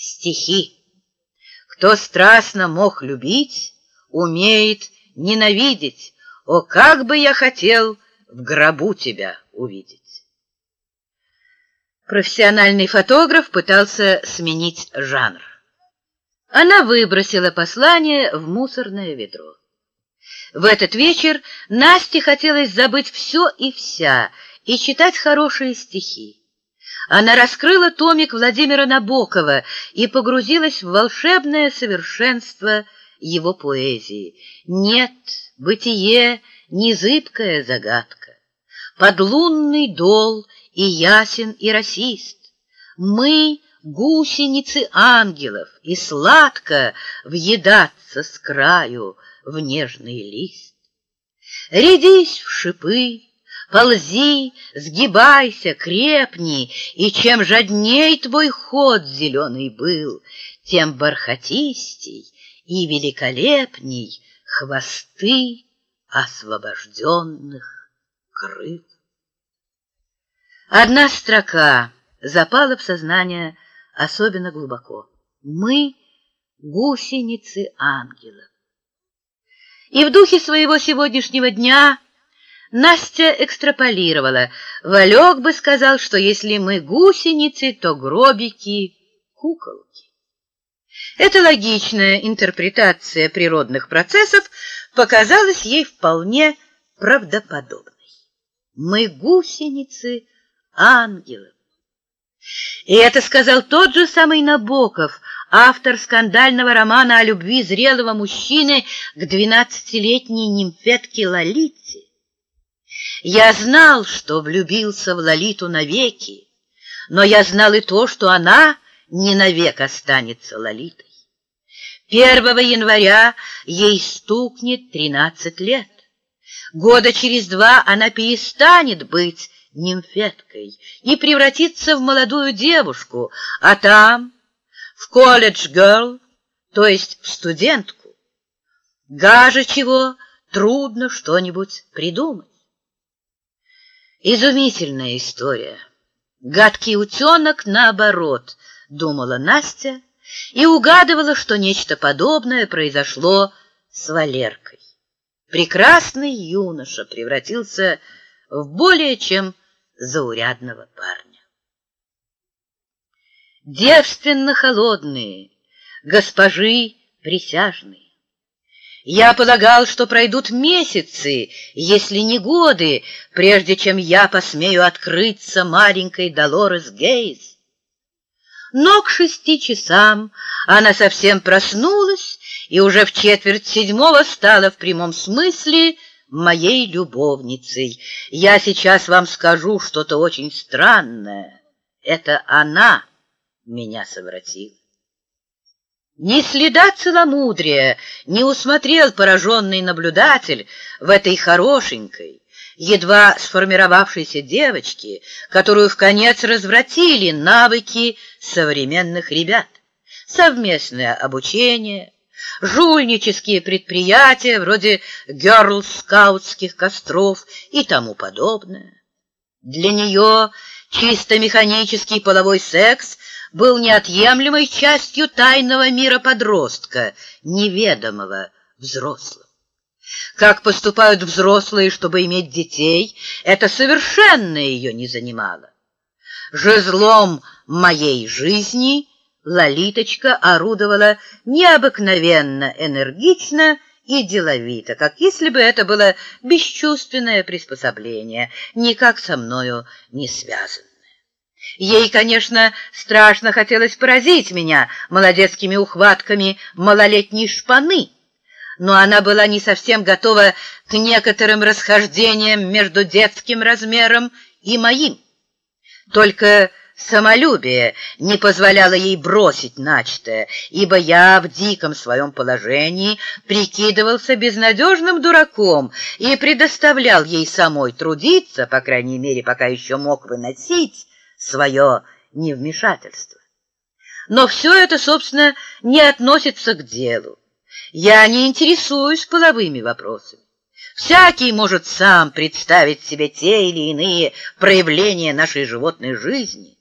стихи. Кто страстно мог любить, умеет ненавидеть. О, как бы я хотел в гробу тебя увидеть. Профессиональный фотограф пытался сменить жанр. Она выбросила послание в мусорное ведро. В этот вечер Насте хотелось забыть все и вся и читать хорошие стихи. Она раскрыла томик Владимира Набокова и погрузилась в волшебное совершенство его поэзии. Нет, бытие — незыбкая загадка. Подлунный дол и ясен и расист. Мы — гусеницы ангелов, и сладко въедаться с краю в нежный лист. Рядись в шипы, Ползи, сгибайся, крепни, и чем жадней твой ход зеленый был, тем бархатистей и великолепней хвосты освобожденных крыл. Одна строка запала в сознание особенно глубоко. Мы — гусеницы ангелов. И в духе своего сегодняшнего дня — Настя экстраполировала. Валек бы сказал, что если мы гусеницы, то гробики — куколки. Эта логичная интерпретация природных процессов показалась ей вполне правдоподобной. Мы гусеницы ангелов. И это сказал тот же самый Набоков, автор скандального романа о любви зрелого мужчины к двенадцатилетней нимфетке Лолите. Я знал, что влюбился в Лолиту навеки, но я знал и то, что она не навек останется Лолитой. Первого января ей стукнет тринадцать лет. Года через два она перестанет быть нимфеткой и превратится в молодую девушку, а там в колледж-герл, то есть в студентку. Гаже чего трудно что-нибудь придумать. Изумительная история. Гадкий утенок наоборот, думала Настя и угадывала, что нечто подобное произошло с Валеркой. Прекрасный юноша превратился в более чем заурядного парня. Девственно холодные, госпожи присяжные, я полагал, что пройдут месяцы, если не годы, прежде чем я посмею открыться маленькой Долорес Гейз. Но к шести часам она совсем проснулась и уже в четверть седьмого стала в прямом смысле моей любовницей. Я сейчас вам скажу что-то очень странное. Это она меня совратила. Ни следа целомудрия не усмотрел пораженный наблюдатель в этой хорошенькой, едва сформировавшейся девочке, которую в конец развратили навыки современных ребят. Совместное обучение, жульнические предприятия вроде герлскаутских костров и тому подобное. Для нее чисто механический половой секс был неотъемлемой частью тайного мира подростка, неведомого взрослым. Как поступают взрослые, чтобы иметь детей, это совершенно ее не занимало. Жезлом моей жизни Лолиточка орудовала необыкновенно энергично и деловито, как если бы это было бесчувственное приспособление, никак со мною не связано. Ей, конечно, страшно хотелось поразить меня молодецкими ухватками малолетней шпаны, но она была не совсем готова к некоторым расхождениям между детским размером и моим. Только самолюбие не позволяло ей бросить начатое, ибо я в диком своем положении прикидывался безнадежным дураком и предоставлял ей самой трудиться, по крайней мере, пока еще мог выносить, свое невмешательство. Но все это, собственно, не относится к делу. Я не интересуюсь половыми вопросами. Всякий может сам представить себе те или иные проявления нашей животной жизни.